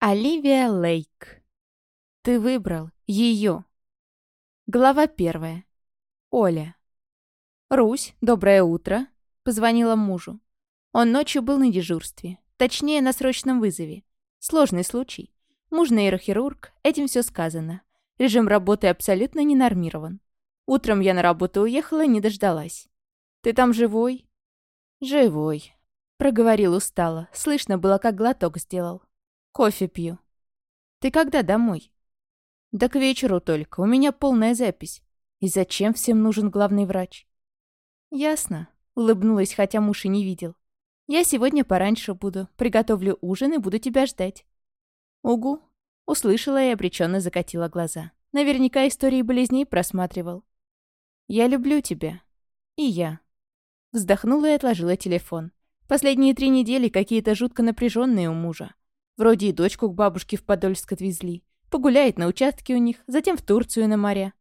Оливия Лейк. Ты выбрал ее. Глава первая. Оля. «Русь, доброе утро», — позвонила мужу. Он ночью был на дежурстве, точнее, на срочном вызове. Сложный случай. Муж нейрохирург, этим все сказано. Режим работы абсолютно не нормирован. Утром я на работу уехала, не дождалась. «Ты там живой?» «Живой», — проговорил устало. Слышно было, как глоток сделал. Кофе пью. Ты когда домой? Да к вечеру только. У меня полная запись. И зачем всем нужен главный врач? Ясно. Улыбнулась, хотя муж и не видел. Я сегодня пораньше буду. Приготовлю ужин и буду тебя ждать. Угу. Услышала и обреченно закатила глаза. Наверняка истории болезней просматривал. Я люблю тебя. И я. Вздохнула и отложила телефон. Последние три недели какие-то жутко напряженные у мужа. Вроде и дочку к бабушке в Подольск отвезли. Погуляет на участке у них, затем в Турцию на море.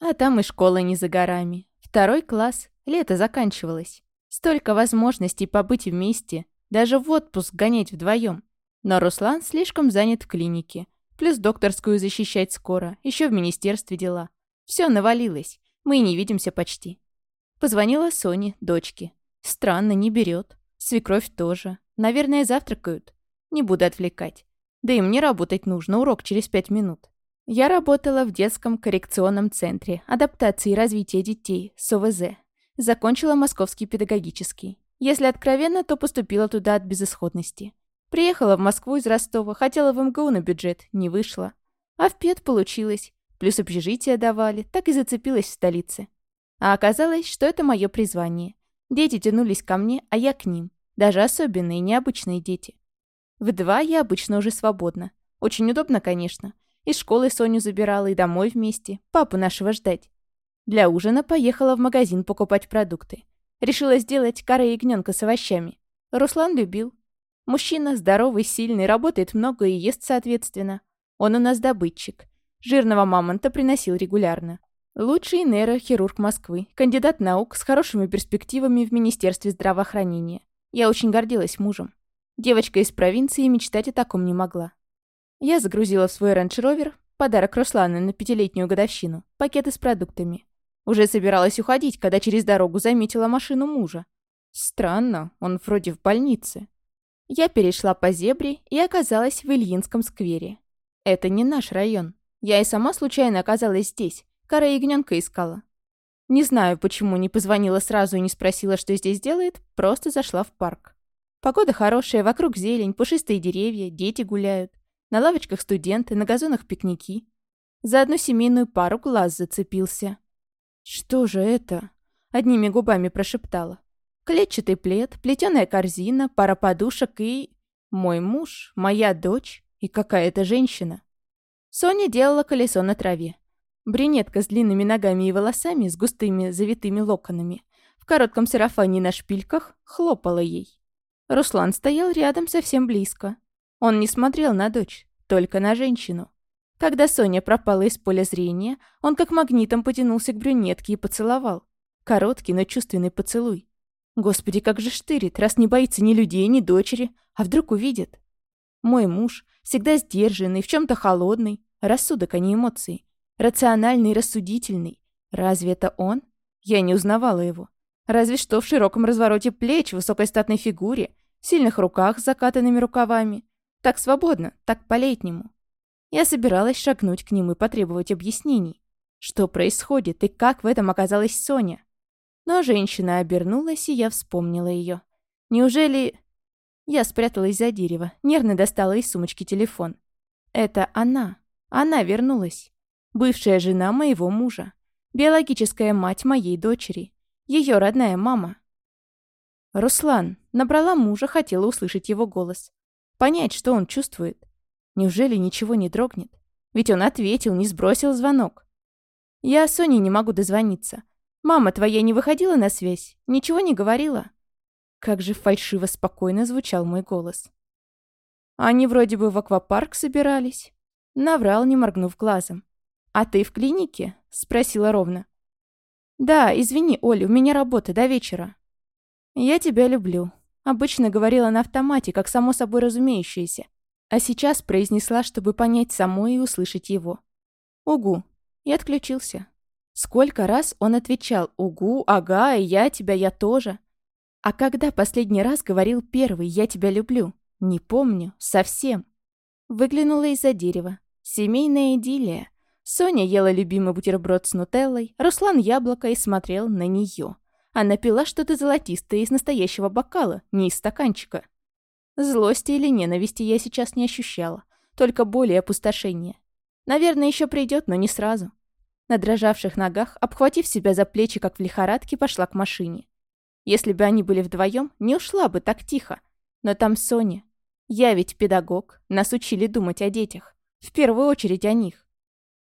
А там и школа не за горами. Второй класс, лето заканчивалось. Столько возможностей побыть вместе, даже в отпуск гонять вдвоем. Но Руслан слишком занят в клинике. Плюс докторскую защищать скоро, еще в министерстве дела. Все навалилось, мы и не видимся почти. Позвонила Соне, дочке. Странно, не берет. Свекровь тоже. Наверное, завтракают. Не буду отвлекать. Да и мне работать нужно, урок через пять минут. Я работала в детском коррекционном центре адаптации и развития детей, СОВЗ. Закончила Московский педагогический. Если откровенно, то поступила туда от безысходности. Приехала в Москву из Ростова, хотела в МГУ на бюджет, не вышло. А в ПЕД получилось. Плюс общежитие давали, так и зацепилась в столице. А оказалось, что это мое призвание. Дети тянулись ко мне, а я к ним. Даже особенные, необычные дети. В два я обычно уже свободна. Очень удобно, конечно. Из школы Соню забирала и домой вместе. Папу нашего ждать. Для ужина поехала в магазин покупать продукты. Решила сделать каре ягненка с овощами. Руслан любил. Мужчина здоровый, сильный, работает много и ест соответственно. Он у нас добытчик. Жирного мамонта приносил регулярно. Лучший нейрохирург Москвы, кандидат наук с хорошими перспективами в Министерстве здравоохранения. Я очень гордилась мужем. Девочка из провинции мечтать о таком не могла. Я загрузила в свой рейндж-ровер, подарок Руслана на пятилетнюю годовщину, пакеты с продуктами. Уже собиралась уходить, когда через дорогу заметила машину мужа. Странно, он вроде в больнице. Я перешла по зебре и оказалась в Ильинском сквере. Это не наш район. Я и сама случайно оказалась здесь. Кара ягненка искала. Не знаю, почему не позвонила сразу и не спросила, что здесь делает, просто зашла в парк. Погода хорошая, вокруг зелень, пушистые деревья, дети гуляют. На лавочках студенты, на газонах пикники. За одну семейную пару глаз зацепился. «Что же это?» — одними губами прошептала. «Клетчатый плед, плетеная корзина, пара подушек и... Мой муж, моя дочь и какая-то женщина». Соня делала колесо на траве. Брюнетка с длинными ногами и волосами, с густыми завитыми локонами, в коротком сарафане на шпильках, хлопала ей. Руслан стоял рядом совсем близко. Он не смотрел на дочь, только на женщину. Когда Соня пропала из поля зрения, он как магнитом потянулся к брюнетке и поцеловал. Короткий, но чувственный поцелуй. Господи, как же штырит, раз не боится ни людей, ни дочери, а вдруг увидит. Мой муж, всегда сдержанный, в чем то холодный, рассудок, а не эмоции. Рациональный рассудительный. Разве это он? Я не узнавала его. Разве что в широком развороте плеч, высокой статной фигуре сильных руках с закатанными рукавами. Так свободно, так по-летнему. Я собиралась шагнуть к ним и потребовать объяснений. Что происходит и как в этом оказалась Соня? Но женщина обернулась, и я вспомнила ее. Неужели... Я спряталась за дерево, нервно достала из сумочки телефон. Это она. Она вернулась. Бывшая жена моего мужа. Биологическая мать моей дочери. Ее родная мама. «Руслан!» Набрала мужа, хотела услышать его голос. Понять, что он чувствует. Неужели ничего не дрогнет? Ведь он ответил, не сбросил звонок. «Я Соне не могу дозвониться. Мама твоя не выходила на связь? Ничего не говорила?» Как же фальшиво спокойно звучал мой голос. «Они вроде бы в аквапарк собирались». Наврал, не моргнув глазом. «А ты в клинике?» — спросила ровно. «Да, извини, Оля, у меня работа до вечера». «Я тебя люблю», — обычно говорила на автомате, как само собой разумеющееся. а сейчас произнесла, чтобы понять самой и услышать его. «Угу». И отключился. Сколько раз он отвечал «Угу», «Ага», и «Я тебя, я тоже». А когда последний раз говорил первый «Я тебя люблю»? Не помню. Совсем. Выглянула из-за дерева. Семейная идиллия. Соня ела любимый бутерброд с нутеллой, Руслан яблоко и смотрел на нее. Она пила что-то золотистое из настоящего бокала, не из стаканчика. Злости или ненависти я сейчас не ощущала, только боли и опустошение. Наверное, еще придет, но не сразу. На дрожавших ногах, обхватив себя за плечи, как в лихорадке, пошла к машине. Если бы они были вдвоем, не ушла бы так тихо. Но там Соня. Я ведь педагог, нас учили думать о детях. В первую очередь о них.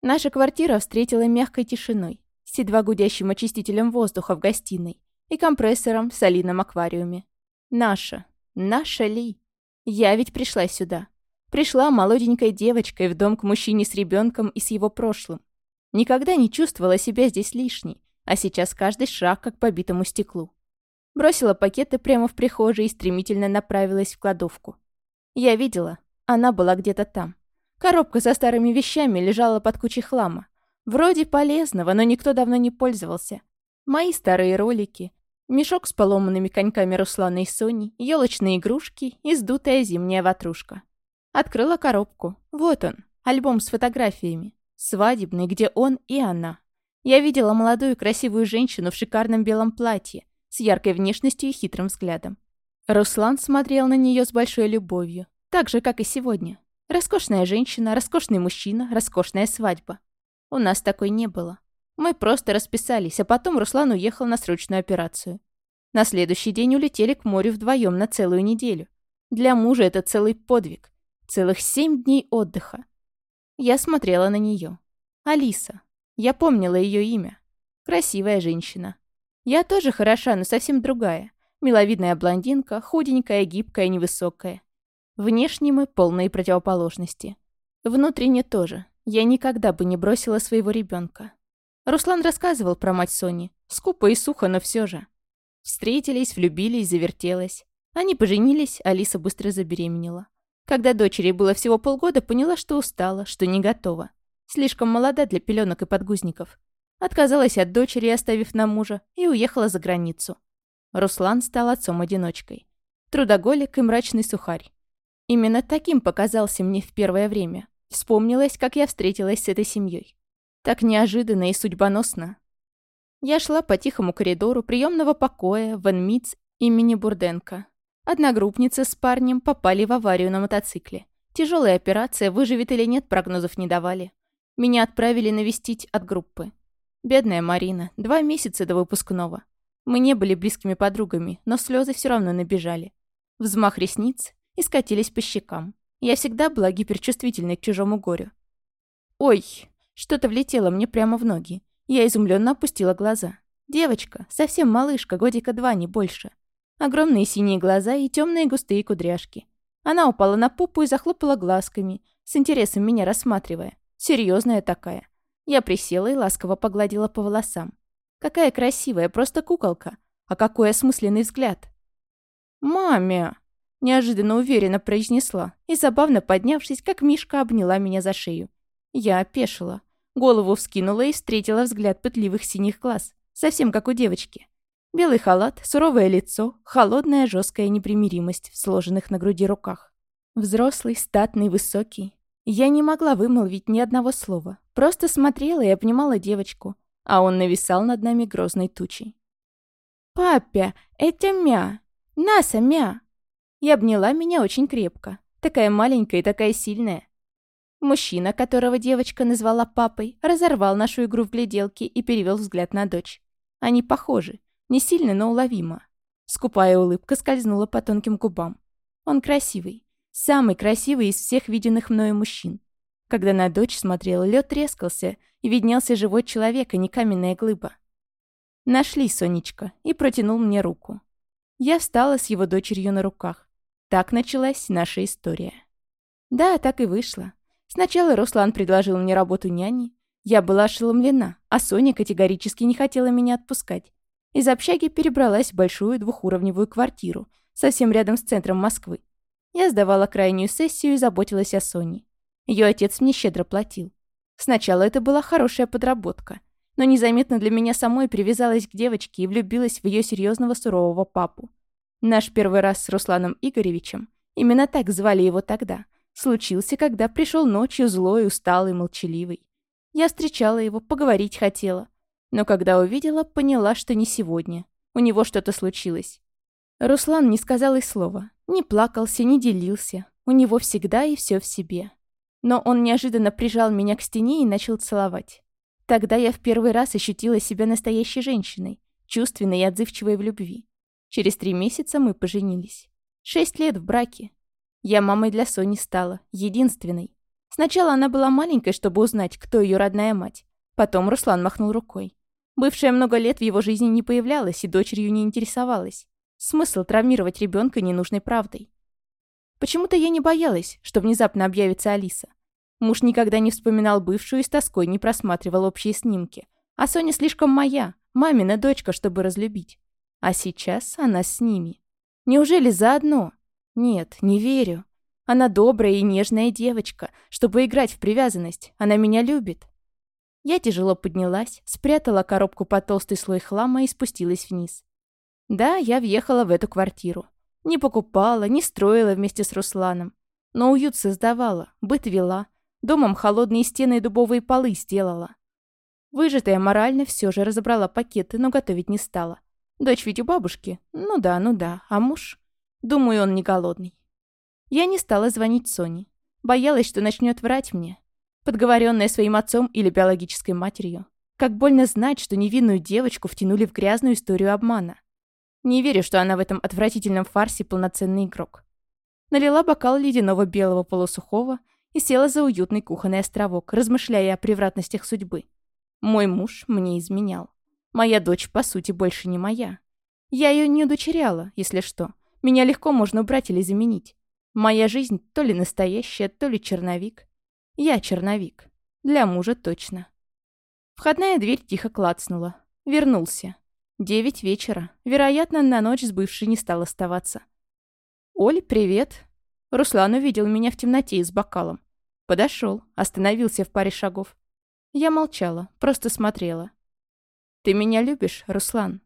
Наша квартира встретила мягкой тишиной, с едва гудящим очистителем воздуха в гостиной и компрессором в солином аквариуме. Наша. Наша ли? Я ведь пришла сюда. Пришла молоденькой девочкой в дом к мужчине с ребенком и с его прошлым. Никогда не чувствовала себя здесь лишней, а сейчас каждый шаг как по битому стеклу. Бросила пакеты прямо в прихожей и стремительно направилась в кладовку. Я видела, она была где-то там. Коробка со старыми вещами лежала под кучей хлама. Вроде полезного, но никто давно не пользовался. Мои старые ролики, мешок с поломанными коньками Руслана и Сони, елочные игрушки и сдутая зимняя ватрушка. Открыла коробку. Вот он, альбом с фотографиями. Свадебный, где он и она. Я видела молодую красивую женщину в шикарном белом платье, с яркой внешностью и хитрым взглядом. Руслан смотрел на нее с большой любовью, так же, как и сегодня. Роскошная женщина, роскошный мужчина, роскошная свадьба. У нас такой не было. Мы просто расписались, а потом Руслан уехал на срочную операцию. На следующий день улетели к морю вдвоем на целую неделю. Для мужа это целый подвиг. Целых семь дней отдыха. Я смотрела на нее. Алиса. Я помнила ее имя. Красивая женщина. Я тоже хороша, но совсем другая. Миловидная блондинка, худенькая, гибкая, невысокая. Внешне мы полные противоположности. Внутренне тоже. Я никогда бы не бросила своего ребенка. Руслан рассказывал про мать Сони. Скупо и сухо, но все же. Встретились, влюбились, завертелась. Они поженились, Алиса быстро забеременела. Когда дочери было всего полгода, поняла, что устала, что не готова. Слишком молода для пеленок и подгузников. Отказалась от дочери, оставив на мужа, и уехала за границу. Руслан стал отцом-одиночкой. Трудоголик и мрачный сухарь. Именно таким показался мне в первое время. Вспомнилось, как я встретилась с этой семьей. Так неожиданно и судьбоносно. Я шла по тихому коридору приемного покоя в Энмитс имени Бурденко. Одногруппницы с парнем попали в аварию на мотоцикле. Тяжелая операция, выживет или нет, прогнозов не давали. Меня отправили навестить от группы. Бедная Марина, два месяца до выпускного. Мы не были близкими подругами, но слезы все равно набежали. Взмах ресниц, и скатились по щекам. Я всегда была гиперчувствительной к чужому горю. «Ой!» Что-то влетело мне прямо в ноги. Я изумленно опустила глаза. Девочка, совсем малышка, годика два, не больше. Огромные синие глаза и темные густые кудряшки. Она упала на пупу и захлопала глазками, с интересом меня рассматривая. Серьезная такая. Я присела и ласково погладила по волосам. Какая красивая, просто куколка. А какой осмысленный взгляд. «Мамя!» Неожиданно уверенно произнесла и, забавно поднявшись, как Мишка обняла меня за шею. Я опешила. Голову вскинула и встретила взгляд пытливых синих глаз. Совсем как у девочки. Белый халат, суровое лицо, холодная жесткая непримиримость в сложенных на груди руках. Взрослый, статный, высокий. Я не могла вымолвить ни одного слова. Просто смотрела и обнимала девочку, а он нависал над нами грозной тучей. «Папя, это мя! Наса мя!» И обняла меня очень крепко. Такая маленькая и такая сильная. Мужчина, которого девочка назвала папой, разорвал нашу игру в гляделки и перевел взгляд на дочь. Они похожи. Не сильно, но уловимо. Скупая улыбка скользнула по тонким губам. Он красивый. Самый красивый из всех виденных мною мужчин. Когда на дочь смотрел, лед трескался, и виднелся живой человек, а не каменная глыба. «Нашли, Сонечка», и протянул мне руку. Я встала с его дочерью на руках. Так началась наша история. Да, так и вышло. Сначала Руслан предложил мне работу няни. Я была ошеломлена, а Соня категорически не хотела меня отпускать. Из общаги перебралась в большую двухуровневую квартиру, совсем рядом с центром Москвы. Я сдавала крайнюю сессию и заботилась о Соне. Ее отец мне щедро платил. Сначала это была хорошая подработка, но незаметно для меня самой привязалась к девочке и влюбилась в ее серьезного сурового папу. Наш первый раз с Русланом Игоревичем, именно так звали его тогда, случился, когда пришел ночью злой, усталый, молчаливый. Я встречала его, поговорить хотела. Но когда увидела, поняла, что не сегодня. У него что-то случилось. Руслан не сказал и слова. Не плакался, не делился. У него всегда и все в себе. Но он неожиданно прижал меня к стене и начал целовать. Тогда я в первый раз ощутила себя настоящей женщиной, чувственной и отзывчивой в любви. Через три месяца мы поженились. Шесть лет в браке. Я мамой для Сони стала, единственной. Сначала она была маленькой, чтобы узнать, кто ее родная мать. Потом Руслан махнул рукой. Бывшая много лет в его жизни не появлялась и дочерью не интересовалась. Смысл травмировать ребенка ненужной правдой. Почему-то я не боялась, что внезапно объявится Алиса. Муж никогда не вспоминал бывшую и с тоской не просматривал общие снимки. А Соня слишком моя, мамина дочка, чтобы разлюбить. А сейчас она с ними. Неужели заодно? Нет, не верю. Она добрая и нежная девочка, чтобы играть в привязанность. Она меня любит. Я тяжело поднялась, спрятала коробку под толстый слой хлама и спустилась вниз. Да, я въехала в эту квартиру. Не покупала, не строила вместе с Русланом. Но уют создавала, быт вела. Домом холодные стены и дубовые полы сделала. Выжатая морально все же разобрала пакеты, но готовить не стала. Дочь ведь у бабушки. Ну да, ну да. А муж? Думаю, он не голодный. Я не стала звонить Соне. Боялась, что начнет врать мне. Подговоренная своим отцом или биологической матерью. Как больно знать, что невинную девочку втянули в грязную историю обмана. Не верю, что она в этом отвратительном фарсе полноценный игрок. Налила бокал ледяного белого полусухого и села за уютный кухонный островок, размышляя о превратностях судьбы. Мой муж мне изменял. Моя дочь, по сути, больше не моя. Я ее не удочеряла, если что. Меня легко можно убрать или заменить. Моя жизнь то ли настоящая, то ли черновик. Я черновик. Для мужа точно. Входная дверь тихо клацнула. Вернулся. Девять вечера. Вероятно, на ночь с бывшей не стал оставаться. «Оль, привет!» Руслан увидел меня в темноте и с бокалом. Подошел, остановился в паре шагов. Я молчала, просто смотрела. «Ты меня любишь, Руслан?»